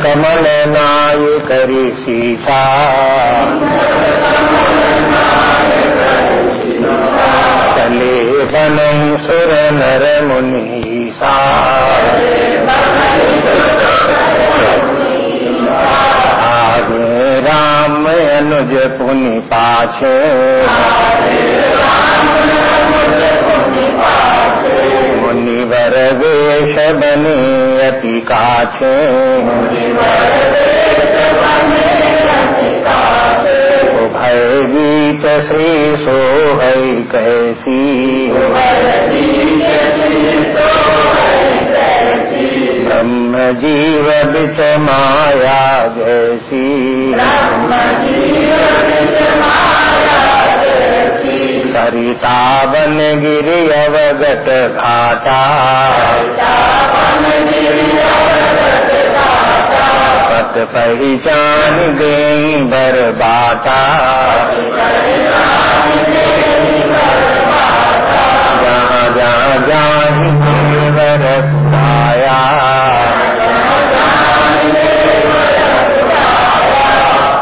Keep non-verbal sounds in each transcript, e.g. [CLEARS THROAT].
कमल नाय करी सीसा चले बन सुर नर मुनीसा। आगे राम अनुज पुनि पाछे। अति काछे भय गीत श्री सो कैसी। ब्रह्म जीव बिच माया जैसी। सरिता बन गिरि अवगत घाटा। पत पहचान दे बर बाटा जहाँ जहाँ जाहि देवर पाया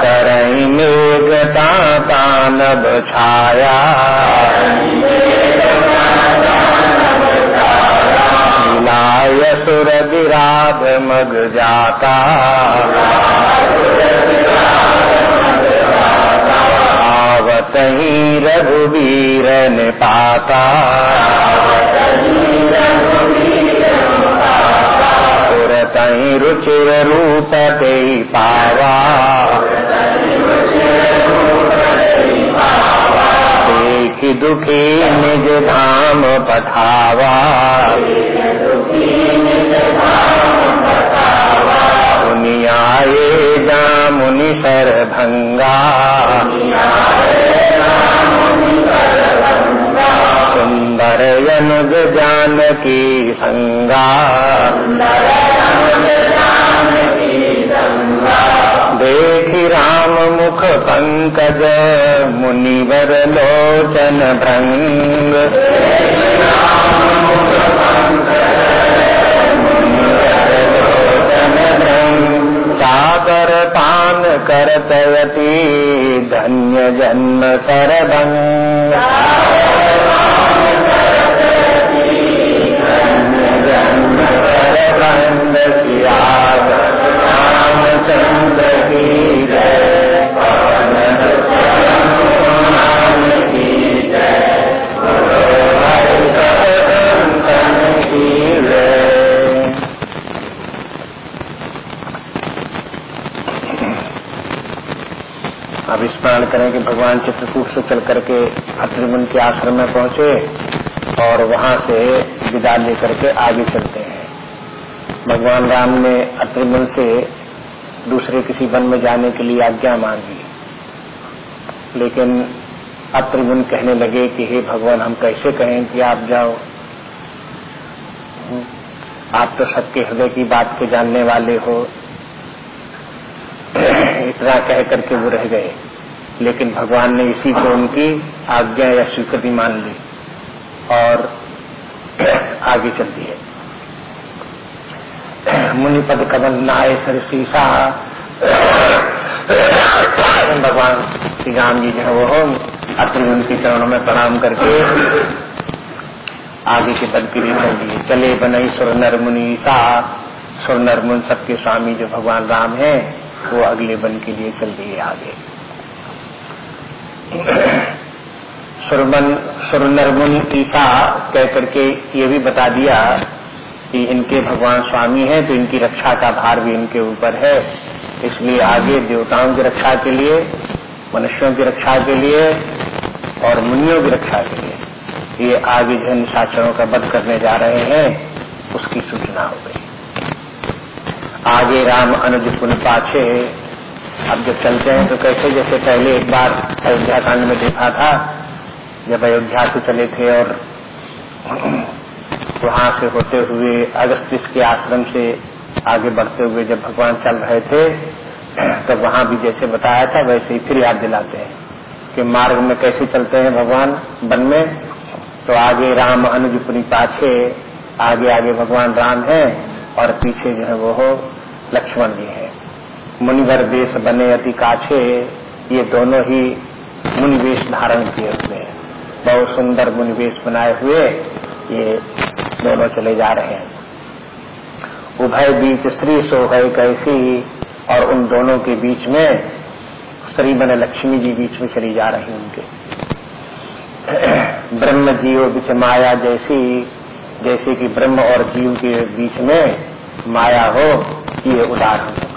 करई मेघता तानब छाया। मग जाता। आवत ही रघुवीर ने पाता तुरत रुचिर रूप ते पावा। देख दुखी निज धाम पठावा। मुनि आए जा मुनि सर भंगा सुंदर अनुज जानकी संगा। देखी राम मुख पंकज, मुनिवर लोचन भृंग। सागर पान करतयति धन्य जन्म सरभंग सरभंग सियाग रामचंद्र स्मरण करें कि भगवान चित्रकूट से चल करके अत्रिमुन के आश्रम में पहुँचे और वहाँ से विदा लेकर के आगे चलते हैं। भगवान राम ने अत्रिमुन से दूसरे किसी वन में जाने के लिए आज्ञा मांगी। लेकिन अत्रिमुन कहने लगे कि हे भगवान, हम कैसे कहें कि आप जाओ? आप तो सबके हृदय की बात के जानने वाले हो। [CLEARS THROAT] इतना कह करके वो रह गए। लेकिन भगवान ने इसी को उनकी आज्ञा या स्वीकृति मान ली और [CLEARS THROAT] आगे चल दिए। [CLEARS THROAT] मुनिपद कमल नाय सर सीसा [CLEARS THROAT] भगवान श्री राम जी जो है वो अपने उनके चरणों में प्रणाम करके आगे के पद के लिए दिए। चले बनई सुर नर मुनि सा सुर नर मुन सबके स्वामी जो भगवान राम हैं, वो अगले बन के लिए चल दिए आगे। सुरमन सुरनरमुन ईसा कह करके ये भी बता दिया कि इनके भगवान स्वामी हैं तो इनकी रक्षा का भार भी इनके ऊपर है। इसलिए आगे देवताओं की रक्षा के लिए, मनुष्यों की रक्षा के लिए और मुनियों की रक्षा के लिए ये आगे जो निशाचरों का वध करने जा रहे हैं, उसकी सूचना हो गई। आगे राम अनुज पुन पाछे अब जब चलते हैं तो कैसे, जैसे पहले एक बार अयोध्या कांड में देखा था, जब अयोध्या से चले थे और वहाँ से होते हुए अगस्तिस के आश्रम से आगे बढ़ते हुए जब भगवान चल रहे थे, तब वहाँ भी जैसे बताया था, वैसे ही फिर याद दिलाते हैं के मार्ग में कैसे चलते हैं भगवान, वन में। तो आगे राम अनुज पुनी पाछे, आगे आगे भगवान राम है और पीछे जो है वो लक्ष्मण जी है। मुनिवर देश बने अति काछे, ये दोनों ही मुनिवेश धारण किए हुए हैं। बहुत सुंदर मुनिवेश बनाए हुए ये दोनों चले जा रहे हैं। उभय बीच श्री सो है कैसी और उन दोनों के बीच में श्री बने लक्ष्मी जी बीच में चली जा रही उनके। [CLEARS THROAT] ब्रह्म जीव बीच माया जैसी, जैसे कि ब्रह्म और जीव के बीच में माया हो, ये उदाहरण।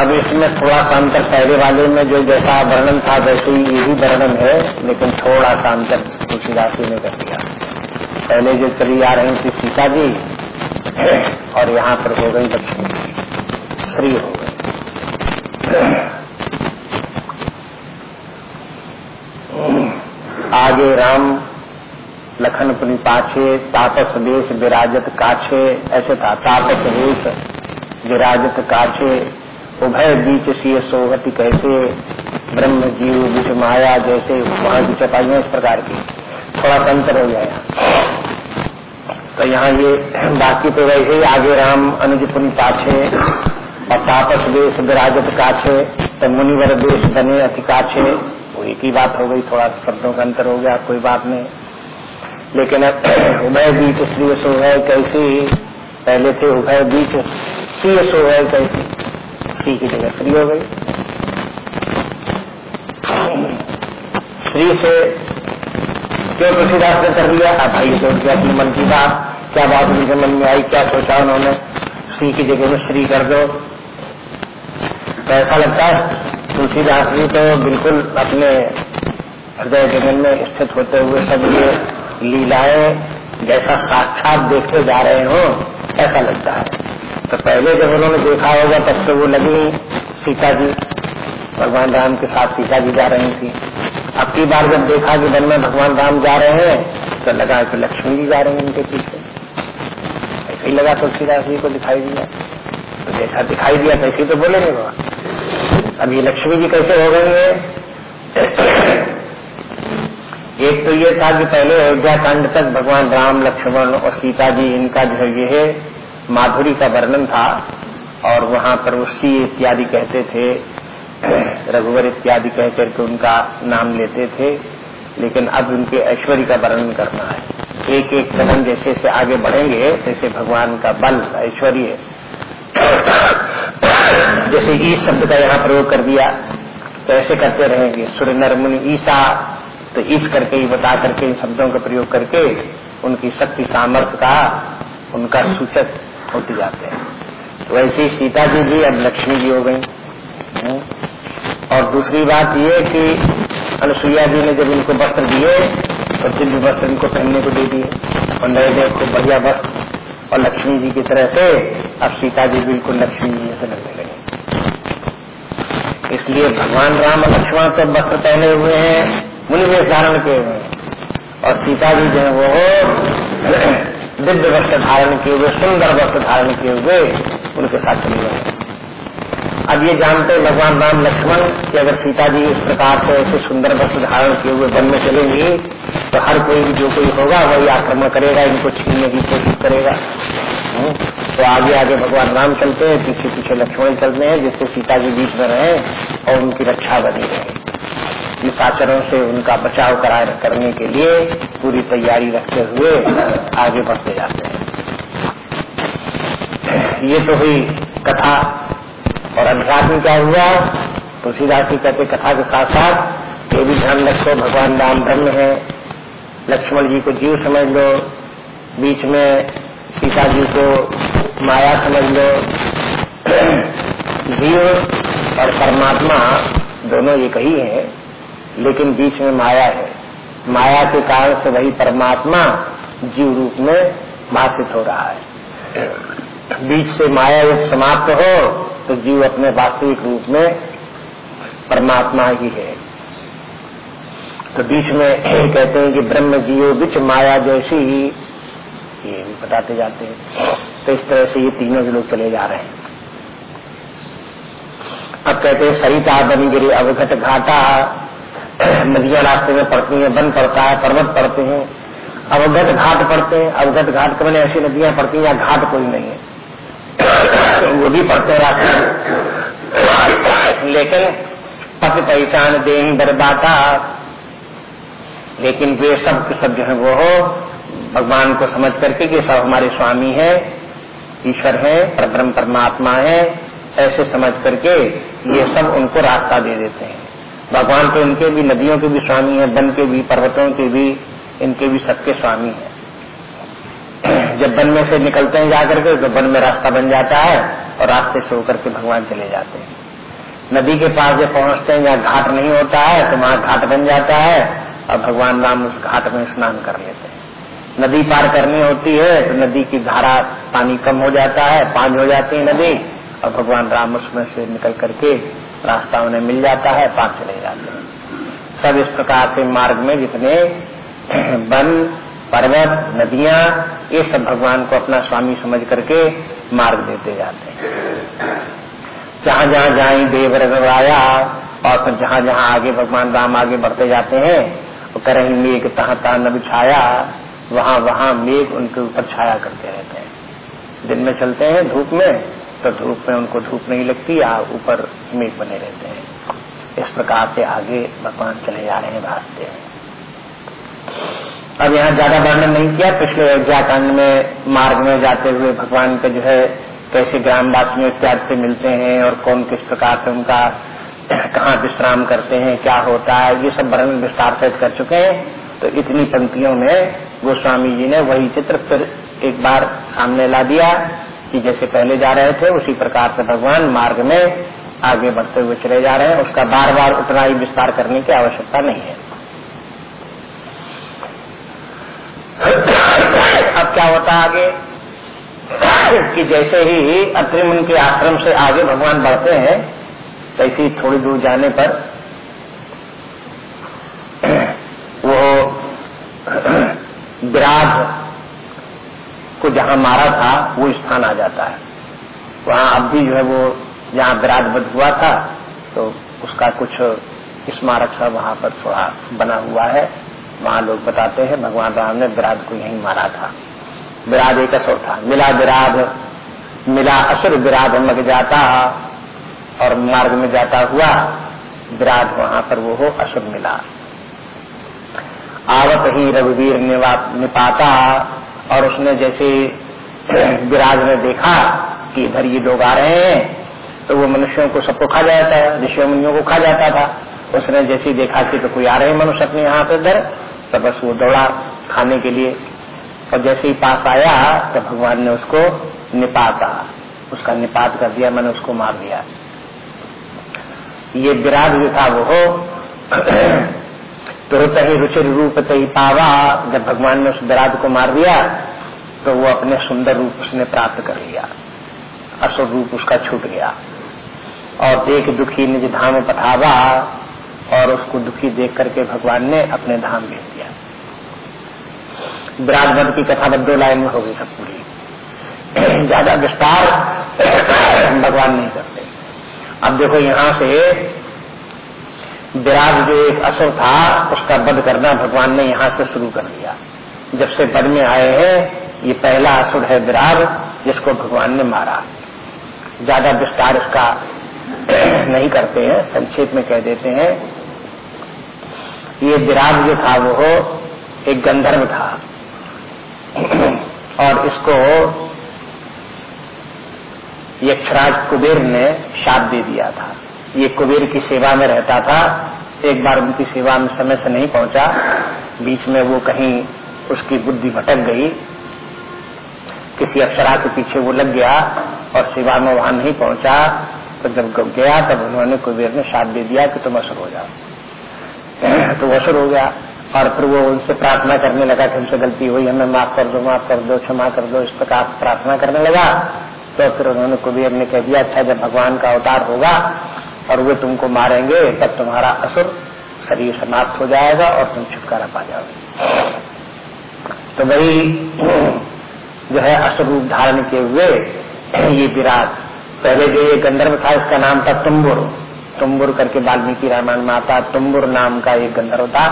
अब इसमें थोड़ा सा अंतर पहले वाले में जो जैसा वर्णन था वैसे ही यही वर्णन है, लेकिन थोड़ा सा अंतर तुलसीदासी ने कर दिया। पहले जो चली आ रही थी सीता जी, और यहाँ पर हो गई लक्ष्मी श्री हो गई। आगे राम लखन पुनि पाछे, तापस वेश विराजत काछे, ऐसे था। तापस वेश विराजत काछे उभय बीच सी सोहति कैसे ब्रह्म जीव बीच माया जैसे वहाँ की चपाइया इस प्रकार की। थोड़ा सा अंतर हो गया तो यहाँ ये बाकी तो वैसे ही आगे राम अनुज पुनि पाछे और तापस वेश विराजत काछे तो मुनिवर देश बने अति काछे। वो एक ही बात हो गई, थोड़ा शब्दों का अंतर हो गया, कोई बात नहीं। लेकिन अब [CLEARS THROAT] उभय बीच श्री सो है कैसी? पहले थे उभय बीच सी सो है कैसी? सी की जगह श्री हो गई। श्री से क्यों तुलसीदास ने कर दिया अब भाई सोच के अपने मन की बात, क्या बात उनके मन में आई, क्या सोचा उन्होंने? सी की जगह में श्री कर दो। तो ऐसा लगता है, तुलसीदास जी तो बिल्कुल अपने हृदय जगन में स्थित होते हुए सब ये लीलाएँ जैसा साक्षात देखते जा रहे हो, ऐसा लगता है। तो पहले जब उन्होंने देखा होगा, तब से वो लगी सीता जी। भगवान राम के साथ सीता जी जा रही थी। अब की बार जब देखा कि वन में भगवान राम जा रहे हैं तो लगा कि लक्ष्मी जी जा रही हैं उनके पीछे। ऐसे ही लगा तुलसीदास जी को दिखाई दिया। तो जैसा दिखाई दिया तैसे तो बोलेंगे बाबा अब ये लक्ष्मी जी कैसे हो गई है? [CLEARS THROAT] एक तो ये था कि पहले अयोध्या कांड तक भगवान राम, लक्ष्मण और सीता जी, इनका जो ये माधुरी का वर्णन था और वहाँ पर वो सी इत्यादि कहते थे, रघुवर इत्यादि कह करके उनका नाम लेते थे, लेकिन अब उनके ऐश्वर्य का वर्णन करना है। एक एक कदम जैसे से आगे बढ़ेंगे, जैसे भगवान का बल, ऐश्वर्य। जैसे ईस शब्द का यहाँ प्रयोग कर दिया तो ऐसे करते रहेंगे। सूर्य नर मुनि ईसा तो ईस करके ही बता करके इन शब्दों का प्रयोग करके, उनकी शक्ति सामर्थ्य का, उनका सूचक होते जाते हैं। तो वैसे सीता जी भी अब लक्ष्मी जी हो गई। और दूसरी बात ये कि अनुसुईया जी ने जब इनको वस्त्र दिए तो दिव्य वस्त्र इनको पहनने को दे दिए। और नए खूब बढ़िया वस्त्र। और लक्ष्मी जी की तरह से अब सीता जी बिल्कुल लक्ष्मी जी से लगने लगे। इसलिए भगवान राम और लक्ष्मण तो वस्त्र पहने हुए हैं, मुनिवेश धारण किए हुए और सीता जी जो है वो दिव्य वस्त्र धारण किए हुए सुंदर वस्त्र धारण किए हुए उनके साथ चले गए। अब ये जानते हैं भगवान राम लक्ष्मण कि अगर सीता जी इस प्रकार से ऐसे सुंदर वस्त्र धारण किए हुए वन में चलेंगी तो हर कोई जो कोई होगा वही आक्रमण करेगा इनको छीनने की कोशिश करेगा। हम्म, तो आगे आगे भगवान राम चलते हैं पीछे पीछे लक्ष्मण चलते हैं जिससे सीता जी बीच में रहे और उनकी रक्षा बनी रहे। आचरण से उनका बचाव करा करने के लिए पूरी तैयारी रखते हुए आगे बढ़ते जाते हैं। ये तो हुई कथा। और अध्यात्म क्या हुआ? तुलसीदास जी कहते, कथा के साथ साथ ये भी ध्यान रखो, भगवान राम ब्रह्म है। लक्ष्मण जी को जीव समझ लो। बीच में सीता जी को माया समझ लो। [CLEARS THROAT] जीव और परमात्मा दोनों एक ही है। लेकिन बीच में माया है। माया के कारण से वही परमात्मा जीव रूप में भाषित हो रहा है। बीच से माया जब समाप्त हो तो जीव अपने वास्तविक रूप में परमात्मा ही है। तो बीच में कहते हैं कि ब्रह्म जीव बीच माया जैसी ही, ये बताते जाते हैं। तो इस तरह से ये तीनों लोग चले जा रहे हैं। अब कहते हैं, सरिता बन गिरी अवघट घाटा नदियाँ रास्ते में पड़ती हैं बन पड़ता है, पर्वत पड़ते हैं, अवगत घाट पड़ते हैं, अवगत घाट के मैंने ऐसी नदियाँ पड़ती हैं, या घाट कोई नहीं है। वो भी पड़ते हैं रास्ते लेकिन पथ पहचान दे बरबाता लेकिन वे सब के सब जो है वो हो, भगवान को समझ करके कि सब हमारे स्वामी है, ईश्वर है, परब्रह्म परमात्मा है, ऐसे समझ करके ये सब उनको रास्ता दे देते हैं। भगवान तो इनके भी नदियों के भी स्वामी है, वन के भी, पर्वतों के भी, इनके भी सबके स्वामी है। जब वन में से निकलते हैं जाकर के तो वन में रास्ता बन जाता है और रास्ते से होकर के भगवान चले जाते हैं। नदी के पास जब पहुँचते हैं, जहाँ घाट नहीं होता है तो वहाँ घाट बन जाता है और भगवान राम उस घाट में स्नान कर लेते हैं। नदी पार करनी होती है तो नदी की धारा पानी कम हो जाता है पाँच हो जाती है नदी और भगवान राम उसमें से निकल करके रास्ता उन्हें मिल जाता है पार चले जाते हैं। सब इस प्रकार के मार्ग में जितने [CLEARS THROAT] वन, पर्वत, नदियाँ, ये सब भगवान को अपना स्वामी समझ करके मार्ग देते जाते हैं। जहाँ जहाँ जाए देव रवाया और फिर जहाँ जहाँ आगे भगवान राम आगे बढ़ते जाते हैं, वो करें मेघ, तहा तहा न बिछाया वहाँ वहाँ मेघ उनके ऊपर छाया करते रहते हैं। दिन में चलते हैं धूप में तो धूप में उनको धूप नहीं लगती, या ऊपर मेघ बने रहते हैं। इस प्रकार से आगे भगवान चले जा रहे हैं रास्ते अब यहाँ ज़्यादा वर्णन नहीं किया, पिछले अयोध्याकांड में, मार्ग में जाते हुए भगवान के जो है, कैसे ग्रामवासियों इत्यादि से मिलते हैं, और कौन किस प्रकार से उनका [CLEARS THROAT] कहाँ विश्राम करते हैं, क्या होता है, ये सब वर्णन विस्तार से कर चुके हैं। तो इतनी पंक्तियों में गोस्वामी जी ने वही चित्र फिर एक बार सामने ला दिया। कि जैसे पहले जा रहे थे, उसी प्रकार से भगवान मार्ग में आगे बढ़ते हुए चले जा रहे हैं। उसका बार बार उतना ही विस्तार करने की आवश्यकता नहीं है। अब क्या होता आगे? कि जैसे ही अत्रिम उनके आश्रम से आगे भगवान बढ़ते हैं, तैसी थोड़ी दूर जाने पर वो विराट को जहाँ मारा था, वो स्थान आ जाता है। वहाँ अब भी जो है वो जहाँ विराट बध हुआ था तो उसका कुछ स्मारक सा वहाँ पर थोड़ा बना हुआ है। वहाँ लोग बताते हैं, भगवान राम ने विराट को यहीं मारा था। विराट एक असुर था। मिला विराट मिला असुर विराट मग जाता और मार्ग में जाता हुआ विराट वहाँ पर वो हो, असुर मिला। आवत ही रघुवीर निपाता और उसने जैसे विराज ने देखा कि इधर ये लोग आ रहे हैं तो वो मनुष्यों को सबको खा जाता है ऋषि मुनियों को खा जाता था। उसने जैसे देखा कि तो कोई आ रहे हैं मनुष्य अपने यहाँ पे इधर तो बस वो दौड़ा खाने के लिए। और जैसे ही पास आया तो भगवान ने उसको निपाता। उसका निपात कर दिया, मैंने उसको मार दिया। ये विराट जो था वो [CLEARS THROAT] तुरंत ही रुचिर रूप तही पावा, जब भगवान ने उस विराट को मार दिया तो वो अपने सुंदर रूप उसने प्राप्त कर लिया। असुर रूप उसका छूट गया। और देख दुखी निज धाम पठावा, और उसको दुखी देख करके भगवान ने अपने धाम भेज दिया। विराट की कथा बद्दो लाइन में हो गई सब पूरी। [CLEARS THROAT] ज़्यादा विस्तार [CLEARS THROAT] भगवान नहीं करते। अब देखो यहाँ से विराट जो एक असुर था, उसका वध करना भगवान ने यहाँ से शुरू कर दिया। जब से वध में आए हैं, ये पहला असुर है विराट जिसको भगवान ने मारा। ज़्यादा विस्तार इसका [CLEARS THROAT] नहीं करते हैं, संक्षेप में कह देते हैं। ये विराट जो था, वो एक गंधर्व था। [CLEARS THROAT] और इसको यक्षराज कुबेर ने शाप दे दिया था। ये कुबेर की सेवा में रहता था, एक बार उनकी सेवा में समय से नहीं पहुँचा। बीच में वो कहीं उसकी बुद्धि भटक गई। किसी अक्षरा के पीछे वो लग गया और सेवा में वहाँ नहीं पहुँचा। तो जब गया, तब उन्होंने कुबेर ने साथ दे दिया कि तुम असर हो जाओ। [CLEARS THROAT] तो वो असर हो गया और फिर वो उनसे प्रार्थना करने लगा कि हमसे गलती हुई, हमें माफ़ कर दो, माफ़ कर दो, क्षमा कर दो। इस प्रकार प्रार्थना करने लगा। तो फिर उन्होंने कुबेर ने कह दिया अच्छा जब भगवान का अवतार होगा और वे तुमको मारेंगे, तब तुम्हारा असुर शरीर समाप्त हो जाएगा और तुम छुटकारा पा जाओगे। तो वही जो है असुर रूप धारण किए हुए ये विराट। पहले जो ये गंधर्व था, इसका नाम था तुम्बुर। तुम्बुर करके वाल्मीकि रामायण में आता, तुम्बुर नाम का एक गंधर्व था,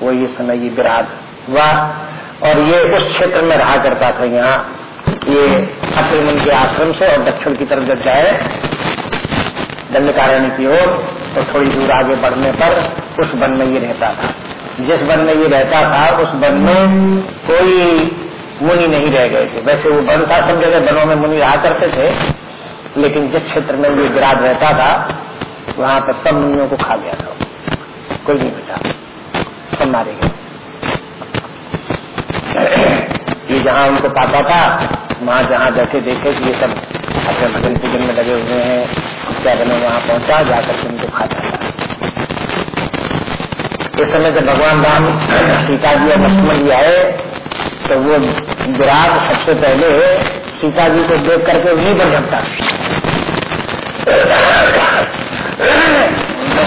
वो ये समय ये विराट हुआ। और ये उस क्षेत्र में रहा करता था यहाँ, ये अत्रिमुन के आश्रम से और दक्षिण की तरफ़ जब जाए दंडकारणी की ओर तो थोड़ी दूर आगे बढ़ने पर उस वन में ये रहता था। जिस वन में ये रहता था, उस वन में कोई मुनि नहीं रह गए थे। वैसे वो वन था सब जगह वनों में मुनि रहा करते थे, लेकिन जिस क्षेत्र में ये विराट रहता था, वहाँ पर सब मुनियों को खा गया था। कोई नहीं बचा। सब मारे गए। ये जहाँ उनको पाता था, वहाँ जहाँ बैठे देखे कि ये सब अपने भजन पूजन में लगे हुए हैं क्या बने वहाँ पहुँचा, जाकर के उनको खा जाता इस समय जब भगवान राम सीता जी और लक्ष्मण जी आए तो वो विराट सबसे पहले सीता जी को देख करके उन्हीं पर झपटा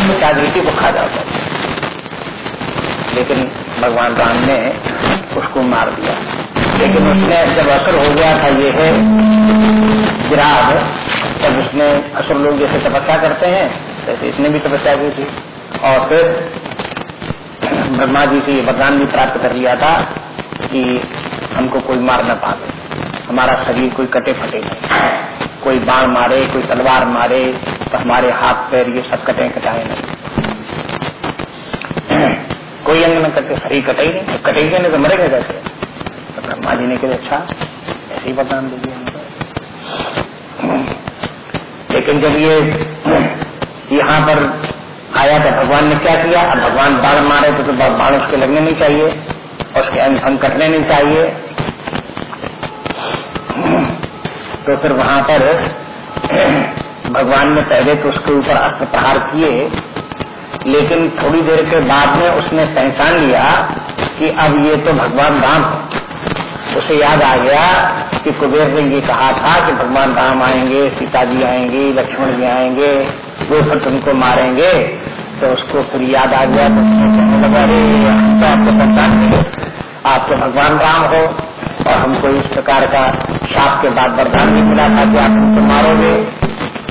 सीता जी को खा जाता लेकिन भगवान राम ने उसको मार दिया। लेकिन उसने जब असर हो गया था, ये है विराग तब उसने असुर लोग जैसे तपस्या करते हैं, वैसे इसने भी तपस्या की थी। और फिर ब्रह्मा जी से ये वरदान भी प्राप्त कर लिया था कि हमको कोई मार न पावे। हमारा शरीर कोई कटे फटे नहीं। कोई बाण मारे, कोई तलवार मारे तो हमारे हाथ, पैर ये सब कटे कटाए नहीं। [CLEARS THROAT] कोई अंग न कटे, शरीर कटे ही नहीं। कटेगा नहीं तो मरेगा कैसे? तो ब्रह्मा जी ने कहा अच्छा ऐसे ही वरदान दे दिया लेकिन जब ये यहाँ पर आया तो भगवान ने क्या किया? अब भगवान बाढ़ मारे तो, तो बाण उसके लगने नहीं चाहिए उसके अंग भंग कटने नहीं चाहिए। तो फिर वहाँ पर भगवान ने पहले तो उसके ऊपर अस्त्र प्रहार किए लेकिन थोड़ी देर के बाद में उसने पहचान लिया कि अब ये तो भगवान राम उसे याद आ गया कि कुबेर ने ये कहा था कि भगवान राम आएँगे, सीता जी आएँगे, लक्ष्मण जी आएँगे, वो फिर तुमको मारेंगे। तो उसको फिर याद आ गया तो कहने लगा रे हम तो आपको पहचान आप तो भगवान राम हो, और हमको इस प्रकार का शाप के बाद वरदान भी मिला था कि आप हमको मारोगे।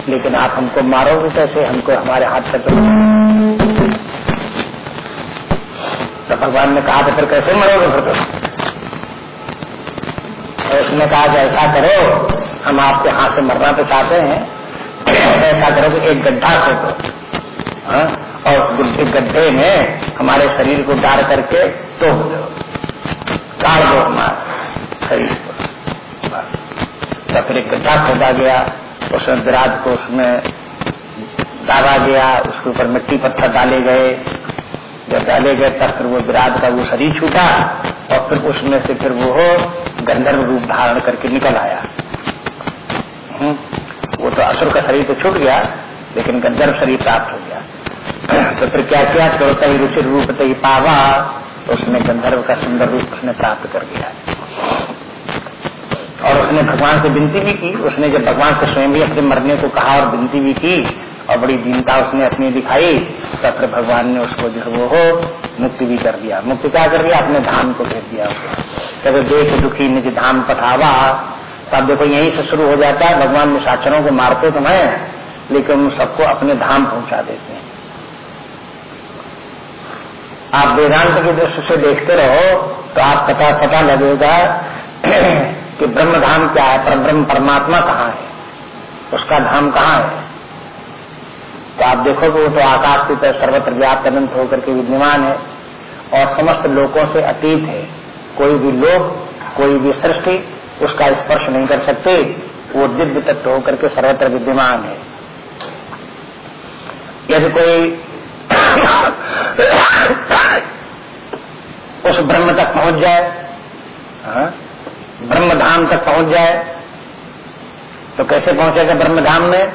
लेकिन आप हमको मारोगे कैसे? हमको हमारे हाथ से तो तो भगवान ने कहा तो फिर कैसे मरोगे फिर तो और उसने कहा कि ऐसा करो, हम आपके हाथ से मरना तो चाहते हैं ऐसा करो कि एक गड्ढा खोदो। हाँ? और गड्ढे में हमारे शरीर को डाल करके तो काट दो हमारे शरीर को। तो फिर एक गड्ढा खोदा गया, उसमें विराट को उसमें डाला गया, उसके ऊपर मिट्टी पत्थर डाले गए जब डाले गए तब फिर वो विराट का वो शरीर छूटा और फिर उसमें से फिर वो गंधर्व रूप धारण करके निकल आया। हम्म, वो तो असुर का शरीर तो छूट गया लेकिन गंधर्व शरीर प्राप्त हो गया। तो फिर क्या किया तोड़ता ही रुचि रूप ही पावा तो उसने गंधर्व का सुंदर रूप उसने प्राप्त कर दिया और उसने भगवान से विनती भी की उसने जब भगवान से स्वयं भी अपने मरने को कहा और विनती भी की और बड़ी दीनता उसने अपनी दिखाई, तब फिर भगवान ने उसको जो वो हो, मुक्ति भी कर दिया। मुक्ति क्या कर दिया? अपने धाम को भेज दिया कभी देख दुखी निज धाम पठावा, तब देखो यहीं से शुरू हो जाता है। भगवान निशाचरों को मारते तो मैं लेकिन सबको अपने धाम पहुँचा देते हैं। आप वेदांत की दृष्टि से देखते रहो तो आप पता पता लगेगा [CLEARS THROAT] कि ब्रह्म धाम क्या है, पर ब्रह्म परमात्मा कहाँ है? उसका धाम कहाँ है? तो आप देखोगे वो तो आकाश की तरह सर्वत्र व्याप्त अनंत होकर के विद्यमान है और समस्त लोगों से अतीत है। कोई भी लोग कोई भी सृष्टि उसका स्पर्श नहीं कर सकते। वो दिव्य तत्व होकर के सर्वत्र विद्यमान है। यदि कोई [COUGHS] उस ब्रह्म तक पहुँच जाए हाँ, ब्रह्म धाम तक पहुँच जाए तो कैसे पहुंचेगा ब्रह्म धाम में?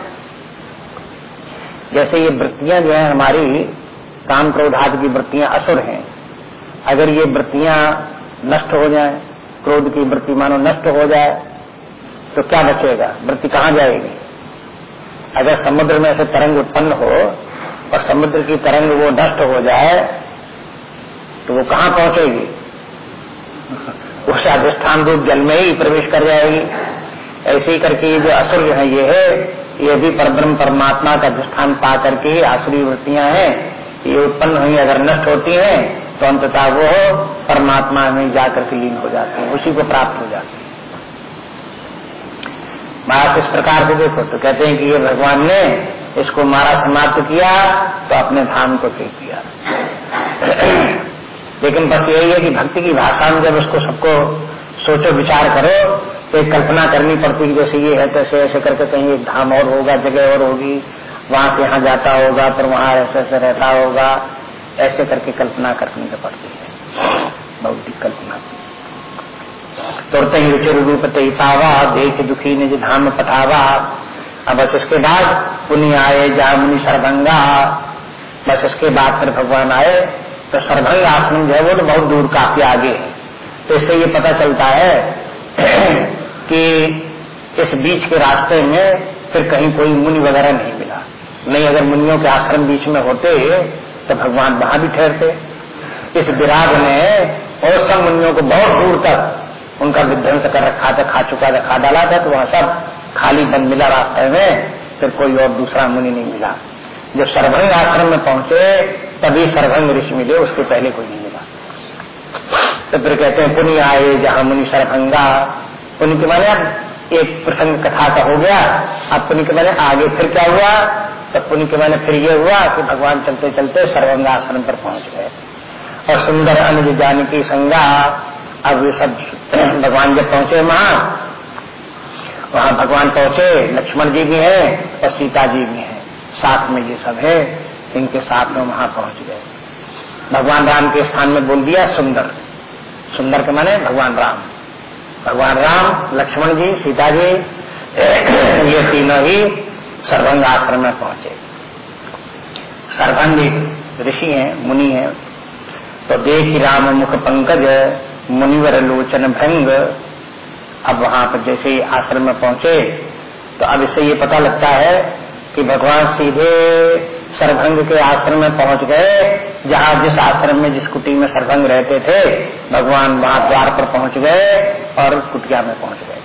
जैसे ये वृत्तियाँ जो है, हमारी काम क्रोध की वृत्तियाँ असुर हैं। अगर ये वृत्तियाँ नष्ट हो जाए, क्रोध की वृत्ति मानो नष्ट हो जाए तो क्या बचेगा? वृत्ति कहाँ जाएगी? अगर समुद्र में से तरंग उत्पन्न हो और समुद्र की तरंग वो नष्ट हो जाए तो वो कहाँ पहुंचेगी? उस अधिष्ठान रूप जल में ही प्रवेश कर जाएगी। ऐसे करके ये जो असुर जो है, ये है ये भी परब्रह्म परमात्मा का अधिष्ठान पा करके ही आसुरी वृत्तियाँ हैं, ये उत्पन्न हुई, अगर नष्ट होती हैं तो अंततः वो परमात्मा में जाकर के लीन हो जाते हैं, उसी को प्राप्त हो जाते हैं। बात इस प्रकार से देखो तो कहते हैं कि ये भगवान ने इसको मारा, समाप्त किया तो अपने धाम को फेंक दिया। लेकिन बस यही है कि भक्ति की भाषा में जब उसको सबको सोचो, विचार करो तो एक कल्पना करनी पड़ती है जैसे ये है, तैसे ऐसे करके कहीं एक धाम और होगा, जगह और होगी, वहाँ से यहाँ जाता होगा, फिर वहाँ ऐसे ऐसे रहता होगा। ऐसे करके कल्पना करनी तो पड़ती है। बहुत ही कल्पना। तो तही रुचिर रूप तही पावा, देख दुखी ने जो धाम पठावा। अब बस इसके बाद पुण्य आए जा मुनि सरभंगा। बस इसके बाद फिर भगवान आए तो सरभंग आश्रम जो है वो तो बहुत दूर, काफ़ी आगे है। तो इससे ये पता चलता है कि इस बीच के रास्ते में फिर कहीं कोई मुनि वगैरह नहीं मिला। नहीं, अगर मुनियों के आश्रम बीच में होते तो भगवान वहाँ भी ठहरते। इस विराग ने और सब मुनियों को बहुत दूर तक उनका विध्वंस कर रखा था, खा चुका था, खा डाला था तो वहाँ सब खाली बंद मिला रास्ते में, फिर कोई और दूसरा मुनि नहीं मिला। जब सरभंग आश्रम में पहुँचे, तभी सरभंग ऋषि मिले, उसके पहले कोई नहीं मिला। तो फिर कहते हैं, पुण्य आए जहाँ मुनि सर्वंगा पुण्य के माने एक प्रसंग कथा का हो गया। अब पुण्य के माने आगे फिर क्या हुआ? तो पुण्य के माने फिर ये हुआ कि भगवान चलते चलते सर्वंग आश्रम पर पहुँच गए। और सुंदर अनुज जानकी संगा अब ये सब भगवान जब पहुँचे वहाँ वहाँ भगवान पहुँचे, लक्ष्मण जी भी हैं और सीता जी भी हैं। साथ में ये सब है, इनके साथ में वहाँ पहुँच गए। भगवान राम के स्थान में बोल दिया सुंदर। सुंदर के माने भगवान राम। भगवान राम, लक्ष्मण जी, सीता जी, [COUGHS] ये तीनों ही सरभंग आश्रम में पहुँचे। सरभंग ऋषि हैं, मुनि हैं। तो देख राम मुख पंकज, मुनिवर लोचन भंग। अब वहाँ पर जैसे ही आश्रम में पहुँचे तो अब इससे ये पता लगता है कि भगवान सीधे सरभंग के आश्रम में पहुँच गए। जहाँ जिस आश्रम में, जिस कुटी में सरभंग रहते थे, भगवान वहाँ द्वार पर पहुँच गए। और कुटिया में पहुँच गए।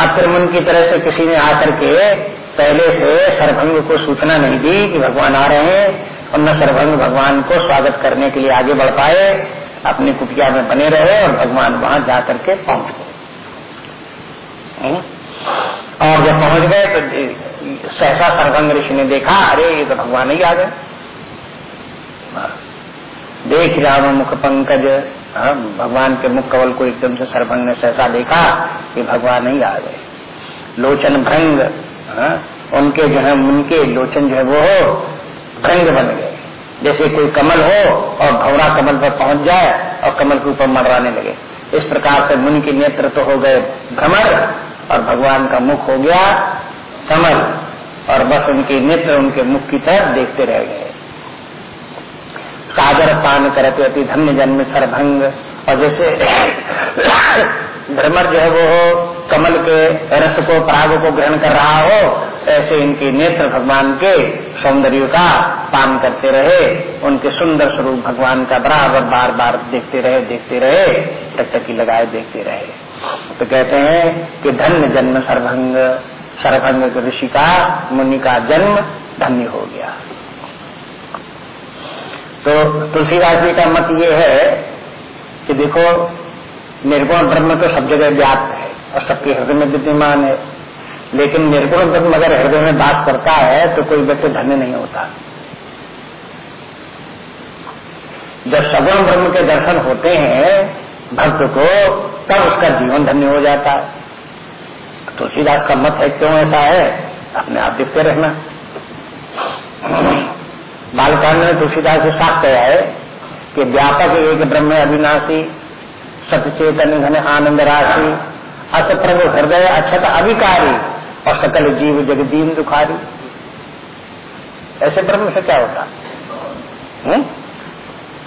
अब फिर उनकी तरह से किसी ने आकर के पहले से सरभंग को सूचना नहीं दी कि भगवान आ रहे हैं, और न सरभंग भगवान को स्वागत करने के लिए आगे बढ़ पाए, अपनी कुटिया में बने रहे और भगवान वहाँ जाकर के पहुँच गए। हम्म? और जब पहुँच गए तो सहसा सरभंग ऋषि ने देखा, अरे ये तो भगवान ही आ गए। देख राम मुख पंकज हाँ, भगवान के मुख कवल को एकदम से सरभंग ने सहसा देखा कि भगवान ही आ गए। लोचन भंग हाँ, उनके जो है उनके लोचन जो है वो भंग बन गए। जैसे कोई कमल हो और भवरा कमल पर पहुँच जाए और कमल के ऊपर मरवाने लगे। इस प्रकार से मुनि के नेत्र तो हो गए भ्रमर और भगवान का मुख हो गया कमल और बस उनके नेत्र उनके मुख की तरफ़ देखते रह गए। सागर पान करते अति धन्य जन्म सरभंग। और जैसे भ्रमर जो है वो कमल के रस को, पराग को ग्रहण कर रहा हो, ऐसे इनके नेत्र भगवान के सौंदर्य का पान करते रहे। उनके सुंदर स्वरूप भगवान का बराबर बार बार देखते रहे देखते रहे, टकटकी लगाए, देखते रहे। तो कहते हैं कि धन्य जन्म सरभंग। सरभंग ऋषि का, मुनि का जन्म धन्य हो गया। तो तुलसीदास जी का मत ये है कि देखो, निर्गुण ब्रह्म तो सब जगह व्याप्त है और सबके हृदय में विद्यमान है। लेकिन निर्गुण ब्रह्म अगर हृदय में वास करता है तो कोई व्यक्ति धन्य नहीं होता। जब सगुण ब्रह्म के दर्शन होते हैं, भक्त को, तब उसका जीवन धन्य हो जाता है। तुलसीदास का मत है, क्यों ऐसा है? अपने आप देखते रहना। बालकांड में तुलसीदास से साफ़ कहा है कि व्यापक एक ब्रह्म अविनाशी सतचेतन घन आनंद राशि, अस प्रभु हृदय, अक्षत अभिकारी और सकल जीव जगदीन दुखारी। ऐसे ब्रह्म से क्या होता? हुँ?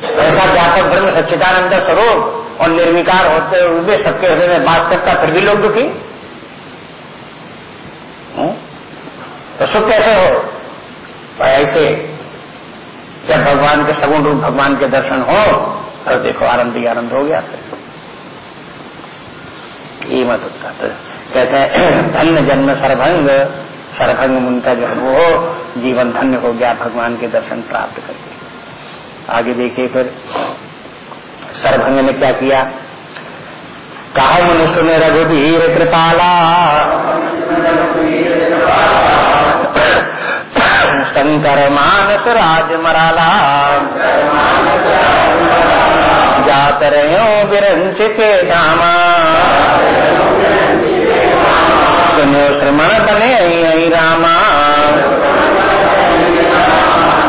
ऐसा व्यापक ब्रह्म सच्चिदानंद स्वरूप और निर्विकार होते हुए सबके हृदय में बात करता फिर भी लोग दुखी? तो सुख कैसे हो? तो ऐसे जब भगवान के सगुण रूप भगवान के दर्शन हो तो देखो आनंद ही आनंद हो गया ये मत होता तो कहते हैं, धन्य जन्म सर्वंग सर्वंग उनका जो है वो जीवन धन्य हो गया भगवान के दर्शन प्राप्त करके। आगे देखिए फिर सर्वभंग ने क्या किया? कहा, मनुष्य में रघुवीर कृपाला शंकर मानस राज मराला। जात रहो विरंश के धामा सुनो श्रमण बने आई रामा।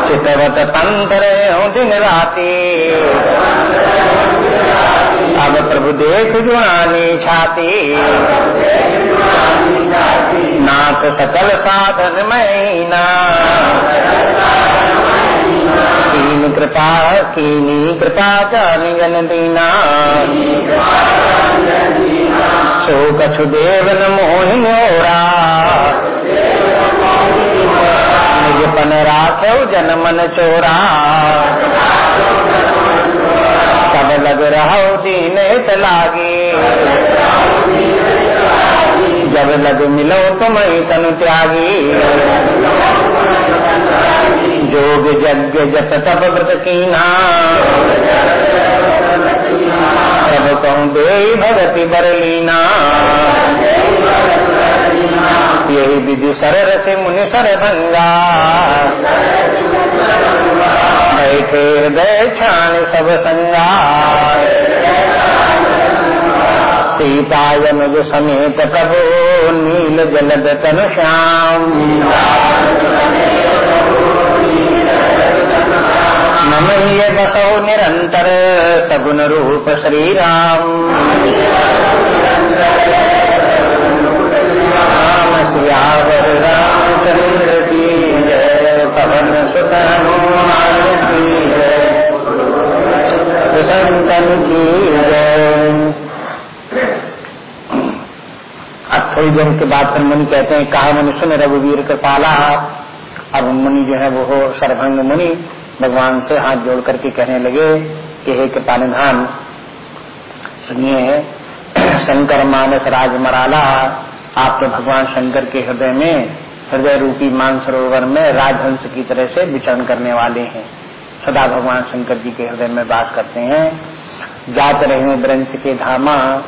चितवत पंथ रहे दिन राती। प्रभु देख जुड़ानी छाती। नाथ सकल साधन मैना कीन कृपा, कीनी कृपा जानी जन दीना। सो कछु देव न मोहिन निज पन राखो जन मन चोरा। तब लग रहो दीन लागी। जब लग मिलो तुम तन त्यागी। जोग यज्ञ जप तप व्रत कीना। तब कहूँ दे भगति बरलीना यही विधि सर रचे मुनि सर भंगा बैठे हृदय छान सब संगा सीतायनुज समेत प्रभु, नील जलद तनु श्याम। मम बसो निरंतर सगुन रूप श्री राम राम सियावर रामचंद्र की जय, पवन सुत संतन अब थोड़ी देर के बाद फिर मुनि कहते हैं, कहा मनुष्य ने रघुवीर कृपाला, अब मुनि जो है वो हो सर्वभंग मुनि, भगवान से हाथ जोड़ करके कहने लगे कि हे कृपानिधान सुनिए, शंकर मानस राज मराला आप तो भगवान शंकर के हृदय में हृदय रूपी मान सरोवर में राजहंस की तरह से विचरण करने वाले हैं। सदा भगवान शंकर जी के हृदय में वास करते हैं। जात रहे ब्रंश के धामा।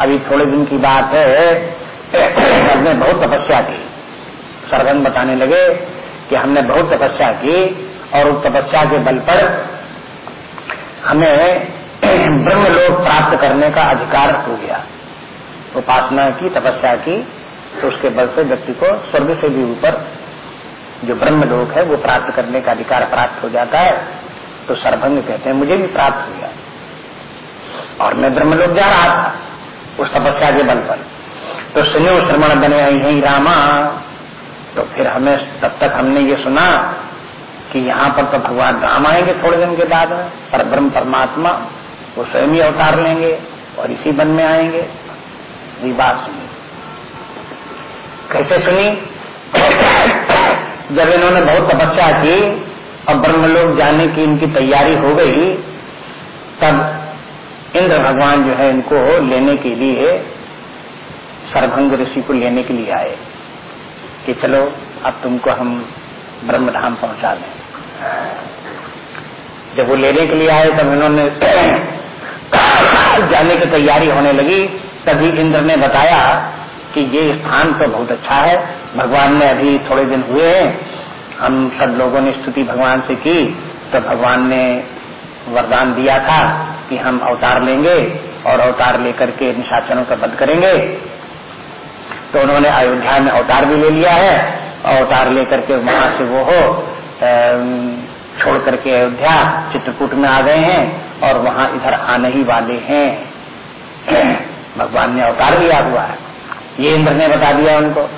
अभी थोड़े दिन की बात है। हमने बहुत तपस्या की। सरगन बताने लगे कि हमने बहुत तपस्या की और उस तपस्या के बल पर हमें ब्रह्म लोक प्राप्त करने का अधिकार हो गया। उपासना की, तपस्या की तो उसके बल से व्यक्ति को स्वर्ग से भी ऊपर जो ब्रह्म लोक है, वो प्राप्त करने का अधिकार प्राप्त हो जाता है तो सर्वभंग कहते हैं, मुझे भी प्राप्त हो गया। और मैं ब्रह्म लोक जा रहा था, उस तपस्या के बल पर। तो सुनो श्रवण बने यही रामा। तो फिर हमें, तब तक हमने ये सुना कि यहाँ पर तो भगवान राम आएँगे थोड़े दिन के बाद में, पर ब्रह्म परमात्मा वो स्वयं ही अवतार लेंगे और इसी वन में आएँगे। ये बात सुनी। कैसे सुनी? जब इन्होंने बहुत तपस्या की और ब्रह्मलोक जाने की इनकी तैयारी हो गई, तब इंद्र भगवान जो है इनको लेने के लिए, सरभंग ऋषि को लेने के लिए आए कि चलो, अब तुमको हम ब्रह्मधाम पहुँचा दें। जब वो लेने के लिए आए, तब इन्होंने [COUGHS] जाने की तैयारी होने लगी। तभी इंद्र ने बताया कि ये स्थान तो बहुत अच्छा है भगवान ने अभी थोड़े दिन हुए हैं, हम सब लोगों ने स्तुति भगवान से की तो भगवान ने वरदान दिया था कि हम अवतार लेंगे और अवतार लेकर के निशाचनों का बंद करेंगे। तो उन्होंने अयोध्या में अवतार भी ले लिया है अवतार लेकर के वहाँ से वो हो छोड़ करके अयोध्या, चित्रकूट में आ गए हैं, और वहाँ इधर आने ही वाले हैं। [CLEARS THROAT] भगवान ने अवतार लिया हुआ है। ये इंद्र ने बता दिया उनको।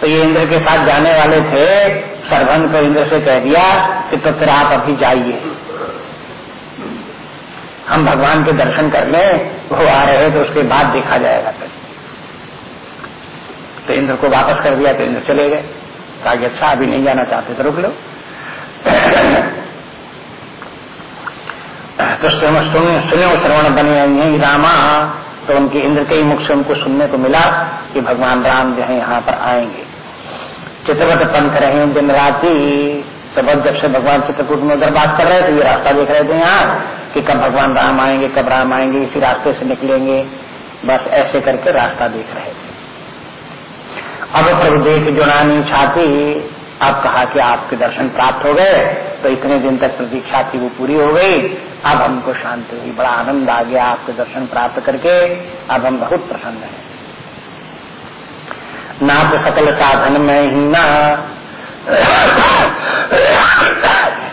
तो ये इंद्र के साथ जाने वाले थे। सरभंग को इंद्र से कह दिया कि तो फिर आप अभी जाइए। हम भगवान के दर्शन कर ले, वो आ रहे तो उसके बाद देखा जाएगा फिर। तो इंद्र को वापस कर दिया तो इंद्र चले गए। कहा अच्छा अभी नहीं जाना चाहते तो रुक लो। तो सुने सुने श्रवण बने यही रामा। तो उनके इंद्र के ही मुख से उनको सुनने को मिला कि भगवान राम जो है यहाँ पर आएँगे। चित्रवत पंथ रहे दिन राति तो बस जब से भगवान चित्रकूट में उधर बात कर रहे थे ये रास्ता देख रहे थे यहाँ कि कब भगवान राम आएँगे, कब राम आएँगे, इसी रास्ते से निकलेंगे। बस ऐसे करके रास्ता देख रहे थे अब प्रभु देख जुड़ानी छाती, अब कहा कि आपके दर्शन प्राप्त हो गए तो इतने दिन तक प्रतीक्षा थी, वो पूरी हो गई। अब हमको शांति हुई, बड़ा आनंद आ गया आपके दर्शन प्राप्त करके। अब हम बहुत प्रसन्न हैं। नाथ सकल साधन में ही ना।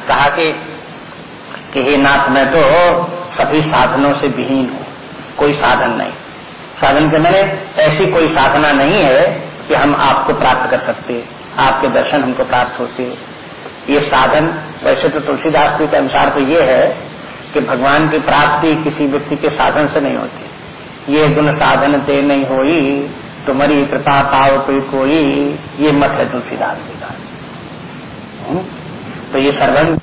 कहा कि कि हे नाथ, मैं तो सभी साधनों से विहीन हूँ। कोई साधन नहीं। साधन के मैंने ऐसी कोई साधना नहीं है कि हम आपको प्राप्त कर सकते। आपके दर्शन हमको प्राप्त होते। ये साधन, वैसे तो तुलसीदास जी के अनुसार तो ये है कि भगवान की प्राप्ति किसी व्यक्ति के साधन से नहीं होती। ये गुण साधन ते नहीं होई। तुम्हारी कृपा पाओ कोई कोई ये मत है तुलसीदास जी का हम्म? तो ये सर्वन